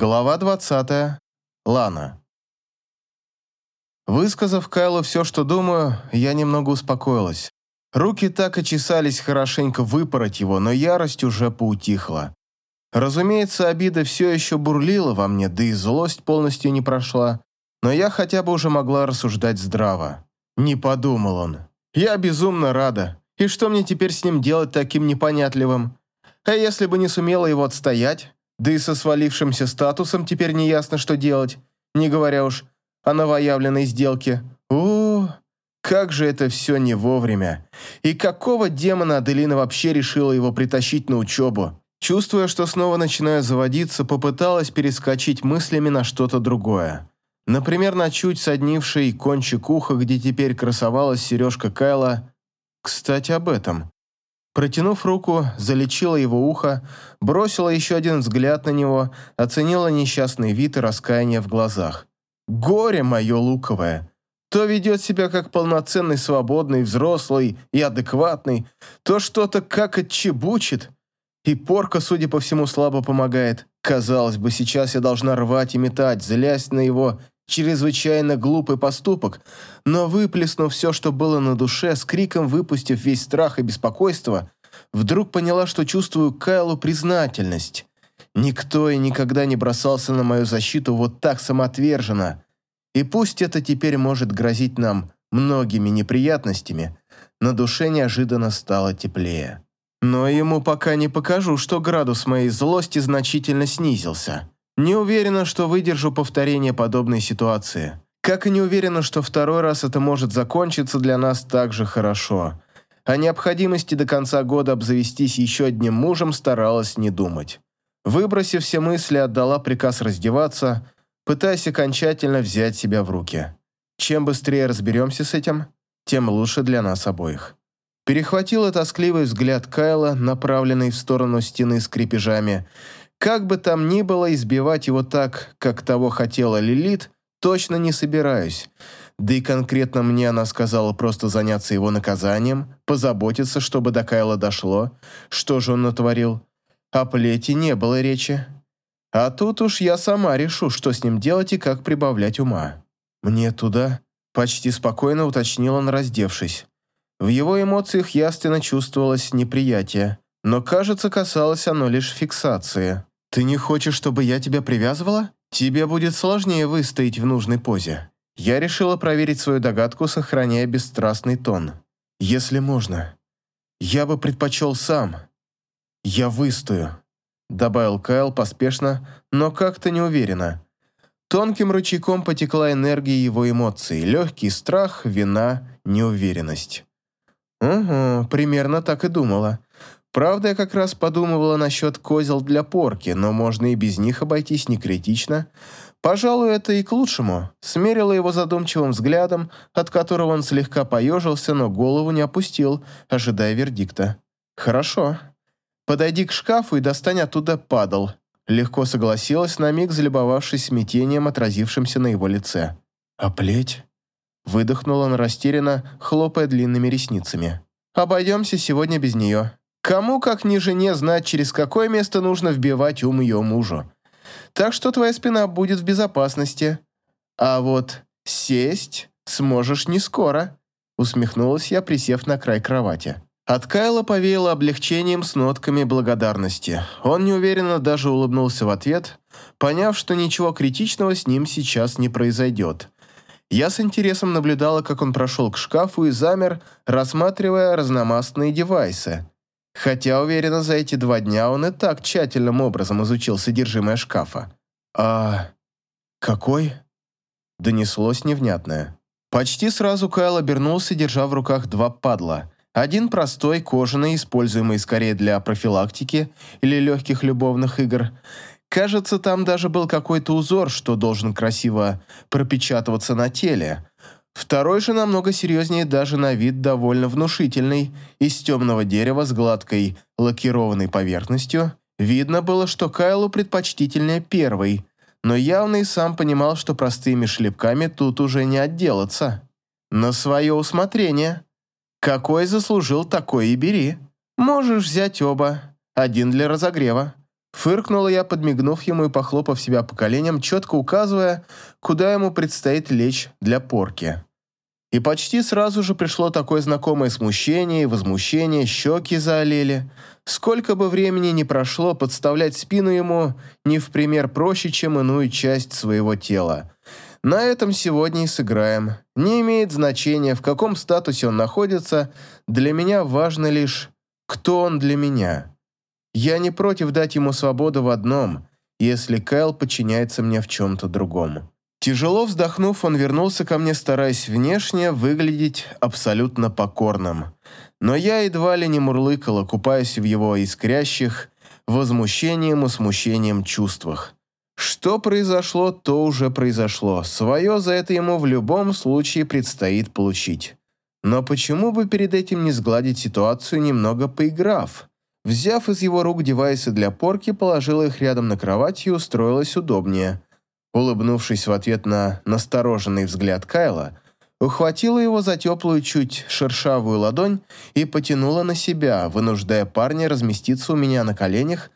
Глава 20. Лана. Высказав Кайлу все, что думаю, я немного успокоилась. Руки так и чесались хорошенько выпороть его, но ярость уже поутихла. Разумеется, обида все еще бурлила во мне, да и злость полностью не прошла, но я хотя бы уже могла рассуждать здраво. Не подумал он. Я безумно рада. И что мне теперь с ним делать таким непонятливым? А если бы не сумела его отстоять? Да и со свалившимся статусом теперь не ясно, что делать, не говоря уж о новоявленной сделке. О, как же это все не вовремя. И какого демона Аделина вообще решила его притащить на учебу? Чувствуя, что снова начинаю заводиться, попыталась перескочить мыслями на что-то другое. Например, на чуть соднивший кончик уха, где теперь красовалась сережка Кайла. Кстати, об этом. Протянув руку, залечила его ухо, бросила еще один взгляд на него, оценила несчастный вид и раскаяние в глазах. «Горе мое луковое! То ведет себя как полноценный, свободный, взрослый и адекватный, то что-то как отчебучит. И порка, судя по всему, слабо помогает. Казалось бы, сейчас я должна рвать и метать, злясь на его чрезвычайно глупый поступок, но выплеснув все, что было на душе, с криком выпустив весь страх и беспокойство, вдруг поняла, что чувствую Кайлу признательность. Никто и никогда не бросался на мою защиту вот так самоотверженно. И пусть это теперь может грозить нам многими неприятностями, на душе неожиданно стало теплее. Но ему пока не покажу, что градус моей злости значительно снизился. Не уверена, что выдержу повторение подобной ситуации. Как и не уверена, что второй раз это может закончиться для нас так же хорошо. О необходимости до конца года обзавестись еще одним мужем старалась не думать. Выбросив все мысли, отдала приказ раздеваться, пытаясь окончательно взять себя в руки. Чем быстрее разберемся с этим, тем лучше для нас обоих. Перехватила тоскливый взгляд Кайла, направленный в сторону стены с крепежами, как бы там ни было, избивать его так, как того хотела Лилит, точно не собираюсь. Да и конкретно мне она сказала просто заняться его наказанием, позаботиться, чтобы до Кайла дошло, что же он натворил. О плете не было речи. А тут уж я сама решу, что с ним делать и как прибавлять ума. Мне туда почти спокойно уточнил он, раздевшись. В его эмоциях ясно чувствовалось неприятие, но, кажется, касалось оно лишь фиксации. «Ты не хочешь, чтобы я тебя привязывала? Тебе будет сложнее выстоять в нужной позе». Я решила проверить свою догадку, сохраняя бесстрастный тон. «Если можно. Я бы предпочел сам. Я выстою», — добавил Кайл поспешно, но как-то неуверенно. Тонким ручейком потекла энергия его эмоций, легкий страх, вина, неуверенность. «Угу, примерно так и думала. Правда, я как раз подумывала насчет козел для порки, но можно и без них обойтись не критично. Пожалуй, это и к лучшему. Смерила его задумчивым взглядом, от которого он слегка поежился, но голову не опустил, ожидая вердикта. «Хорошо. Подойди к шкафу и достань оттуда падал». Легко согласилась, на миг залюбовавшись смятением, отразившимся на его лице. «А плеть?» Выдохнула он растерянно, хлопая длинными ресницами. «Обойдемся сегодня без нее». Кому, как ни жене, знать, через какое место нужно вбивать ум ее мужу. Так что твоя спина будет в безопасности. А вот сесть сможешь не скоро», — усмехнулась я, присев на край кровати. От Кайла повеяло облегчением с нотками благодарности. Он неуверенно даже улыбнулся в ответ, поняв, что ничего критичного с ним сейчас не произойдет. Я с интересом наблюдала, как он прошел к шкафу и замер, рассматривая разномастные девайсы. Хотя, уверена, за эти два дня он и так тщательным образом изучил содержимое шкафа. «А... какой?» Донеслось невнятное. Почти сразу Кайл обернулся, держа в руках два падла. Один простой, кожаный, используемый скорее для профилактики или легких любовных игр. Кажется, там даже был какой-то узор, что должен красиво пропечатываться на теле. Второй же намного серьезнее, даже на вид довольно внушительный, из темного дерева с гладкой лакированной поверхностью. Видно было, что Кайлу предпочтительнее первый, но явно и сам понимал, что простыми шлепками тут уже не отделаться. На свое усмотрение. Какой заслужил, такой и бери. Можешь взять оба. Один для разогрева. Фыркнула я, подмигнув ему и похлопав себя по коленям, четко указывая, куда ему предстоит лечь для порки. И почти сразу же пришло такое знакомое смущение и возмущение, щеки заолели. Сколько бы времени ни прошло, подставлять спину ему не в пример проще, чем иную часть своего тела. На этом сегодня и сыграем. Не имеет значения, в каком статусе он находится, для меня важно лишь, кто он для меня. Я не против дать ему свободу в одном, если Кайл подчиняется мне в чем-то другом. Тяжело вздохнув, он вернулся ко мне, стараясь внешне выглядеть абсолютно покорным. Но я едва ли не мурлыкала, купаясь в его искрящих, возмущением и смущением чувствах. Что произошло, то уже произошло. Свое за это ему в любом случае предстоит получить. Но почему бы перед этим не сгладить ситуацию, немного поиграв? Взяв из его рук девайсы для порки, положила их рядом на кровать и устроилась удобнее – Улыбнувшись в ответ на настороженный взгляд Кайла, ухватила его за теплую, чуть шершавую ладонь и потянула на себя, вынуждая парня разместиться у меня на коленях,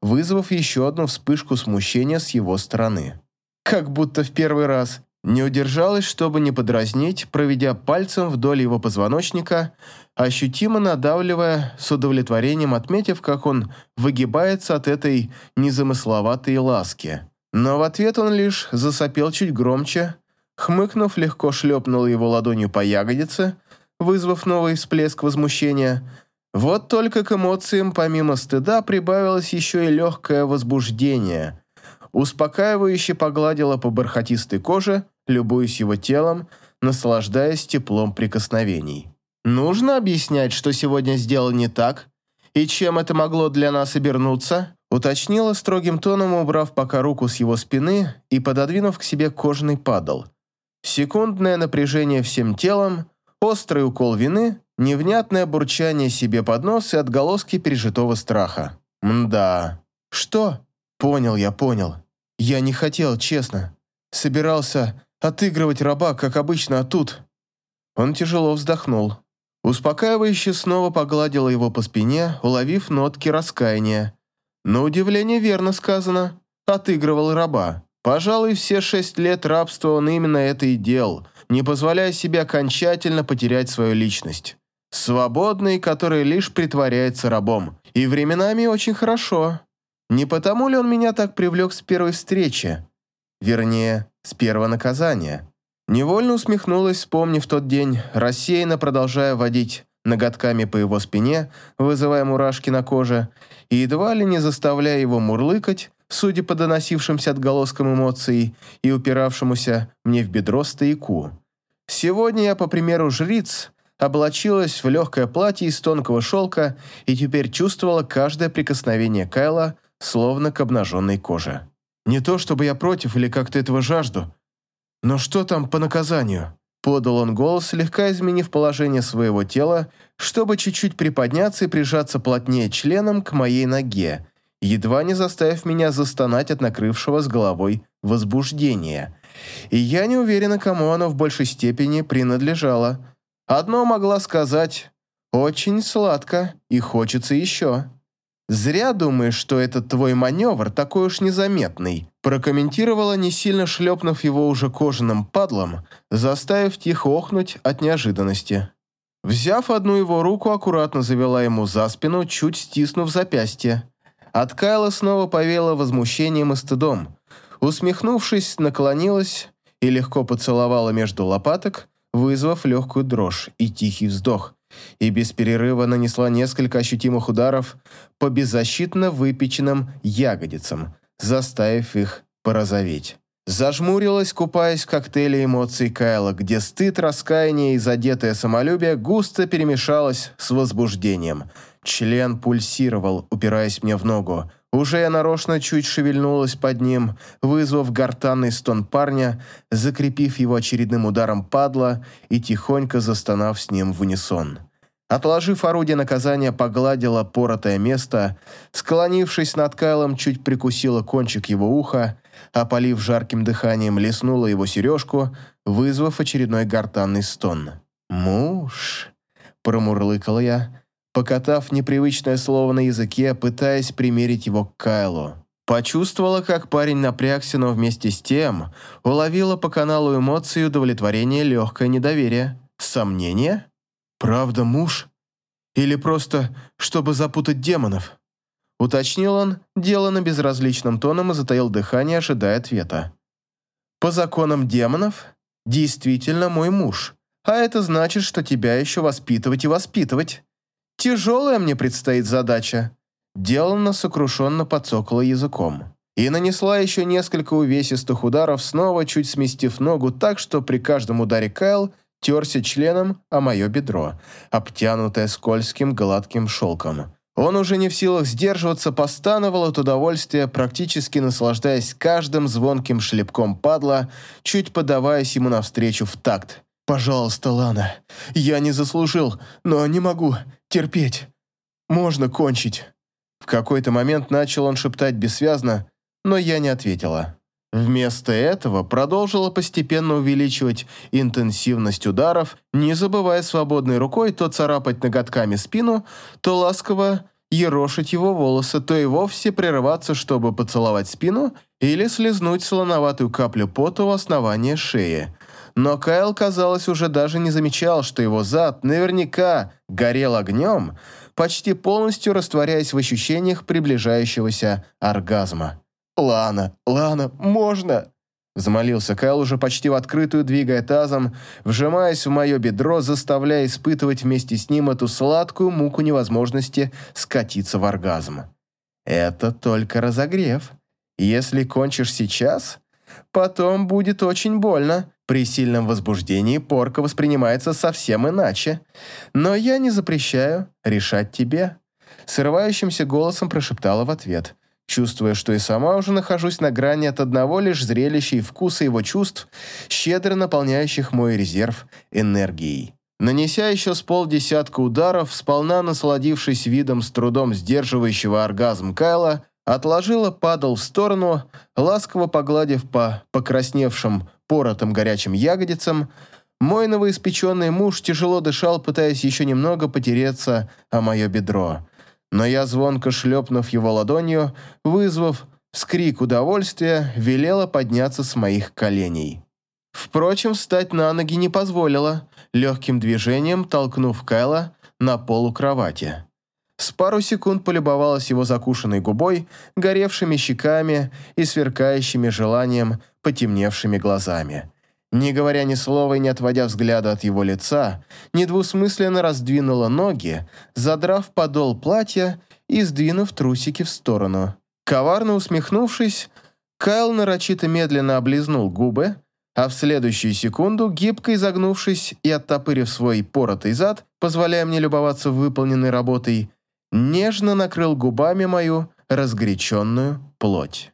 вызвав еще одну вспышку смущения с его стороны. Как будто в первый раз. Не удержалась, чтобы не подразнить, проведя пальцем вдоль его позвоночника, ощутимо надавливая, с удовлетворением отметив, как он выгибается от этой незамысловатой ласки. Но в ответ он лишь засопел чуть громче, хмыкнув, легко шлепнул его ладонью по ягодице, вызвав новый всплеск возмущения. Вот только к эмоциям помимо стыда прибавилось еще и легкое возбуждение. Успокаивающе погладила по бархатистой коже, любуясь его телом, наслаждаясь теплом прикосновений. «Нужно объяснять, что сегодня сделал не так? И чем это могло для нас обернуться?» Уточнила строгим тоном, убрав пока руку с его спины и пододвинув к себе кожаный падал. Секундное напряжение всем телом, острый укол вины, невнятное бурчание себе под нос и отголоски пережитого страха. Мда. Что? Понял я, понял. Я не хотел, честно. Собирался отыгрывать раба, как обычно, а тут... Он тяжело вздохнул. Успокаивающе снова погладила его по спине, уловив нотки раскаяния, на удивление верно сказано. Отыгрывал раба. Пожалуй, все шесть лет рабства он именно это и делал, не позволяя себе окончательно потерять свою личность. Свободный, который лишь притворяется рабом. И временами очень хорошо. Не потому ли он меня так привлек с первой встречи? Вернее, с первого наказания. Невольно усмехнулась, вспомнив тот день, рассеянно продолжая водить ноготками по его спине, вызывая мурашки на коже, и едва ли не заставляя его мурлыкать, судя по доносившимся отголоскам эмоций и упиравшемуся мне в бедро стояку. Сегодня я, по примеру жриц, облачилась в легкое платье из тонкого шелка и теперь чувствовала каждое прикосновение Кайла, словно к обнаженной коже. Не то, чтобы я против или как-то этого жажду, но что там по наказанию? Подал он голос, слегка изменив положение своего тела, чтобы чуть-чуть приподняться и прижаться плотнее членом к моей ноге, едва не заставив меня застонать от накрывшего с головой возбуждения. И я не уверена, кому оно в большей степени принадлежало. Одно могла сказать «очень сладко и хочется еще». «Зря думаешь, что этот твой маневр такой уж незаметный», прокомментировала, не сильно шлепнув его уже кожаным падлом, заставив тихо охнуть от неожиданности. Взяв одну его руку, аккуратно завела ему за спину, чуть стиснув запястье. От Кайла снова повела возмущением и стыдом. Усмехнувшись, наклонилась и легко поцеловала между лопаток, вызвав легкую дрожь и тихий вздох, и без перерыва нанесла несколько ощутимых ударов по беззащитно выпеченным ягодицам, заставив их порозоветь. Зажмурилась, купаясь в коктейле эмоций Кайла, где стыд, раскаяние и задетое самолюбие густо перемешалось с возбуждением. Член пульсировал, упираясь мне в ногу. Уже я нарочно чуть шевельнулась под ним, вызвав гортанный стон парня, закрепив его очередным ударом падла и тихонько застонав с ним в унисон. Отложив орудие наказания, погладила поротое место, склонившись над Кайлом, чуть прикусила кончик его уха, опалив жарким дыханием, леснула его сережку, вызвав очередной гортанный стон. «Муж», — промурлыкала я, покатав непривычное слово на языке, пытаясь примерить его к Кайлу. Почувствовала, как парень напрягся, но вместе с тем уловила по каналу эмоции удовлетворения легкое недоверие. Сомнение? Правда муж? Или просто, чтобы запутать демонов? Уточнил он, делано безразличным тоном и затаил дыхание, ожидая ответа. По законам демонов, действительно мой муж. А это значит, что тебя еще воспитывать и воспитывать. Тяжелая мне предстоит задача. Деланно сокрушенно подцокала языком. И нанесла еще несколько увесистых ударов, снова чуть сместив ногу так, что при каждом ударе Кайл терся членом о мое бедро, обтянутое скользким гладким шелком. Он уже не в силах сдерживаться, постановал от удовольствия, практически наслаждаясь каждым звонким шлепком падла, чуть подаваясь ему навстречу в такт. «Пожалуйста, Лана, я не заслужил, но не могу терпеть. Можно кончить». В какой-то момент начал он шептать бессвязно, но я не ответила. Вместо этого продолжила постепенно увеличивать интенсивность ударов, не забывая свободной рукой то царапать ноготками спину, то ласково ерошить его волосы, то и вовсе прерываться, чтобы поцеловать спину или слезнуть слоноватую каплю пота у основания шеи. Но Кайл, казалось, уже даже не замечал, что его зад наверняка горел огнем, почти полностью растворяясь в ощущениях приближающегося оргазма. «Лана, Лана, можно!» Взмолился Кайл уже почти в открытую, двигая тазом, вжимаясь в мое бедро, заставляя испытывать вместе с ним эту сладкую муку невозможности скатиться в оргазм. «Это только разогрев. Если кончишь сейчас, потом будет очень больно. При сильном возбуждении порка воспринимается совсем иначе. Но я не запрещаю решать тебе», — срывающимся голосом прошептала в ответ, чувствуя, что и сама уже нахожусь на грани от одного лишь зрелища и вкуса его чувств, щедро наполняющих мой резерв энергией. Нанеся еще с полдесятка ударов, сполна насладившись видом с трудом сдерживающего оргазм Кайла, отложила падал в сторону, ласково погладив по покрасневшим поротым горячим ягодицам, мой новоиспеченный муж тяжело дышал, пытаясь еще немного потереться о мое бедро. Но я, звонко шлепнув его ладонью, вызвав вскрик удовольствия, велела подняться с моих коленей. Впрочем, встать на ноги не позволила, легким движением толкнув Кайла на полу кровати. С пару секунд полюбовалась его закушенной губой, горевшими щеками и сверкающими желанием потемневшими глазами. Не говоря ни слова и не отводя взгляда от его лица, недвусмысленно раздвинула ноги, задрав подол платья и сдвинув трусики в сторону. Коварно усмехнувшись, Кайл нарочито медленно облизнул губы, а в следующую секунду, гибко изогнувшись и оттопырив свой поротый зад, позволяя мне любоваться выполненной работой, нежно накрыл губами мою разгоряченную плоть.